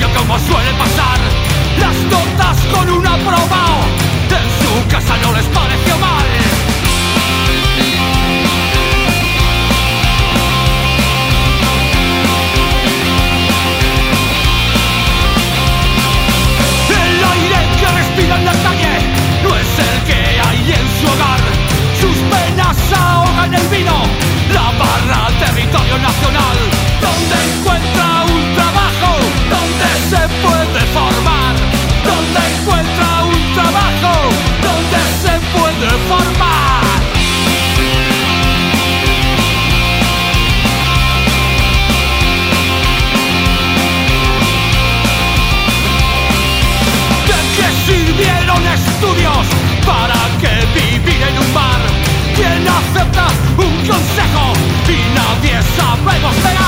要跟我说一 Right on.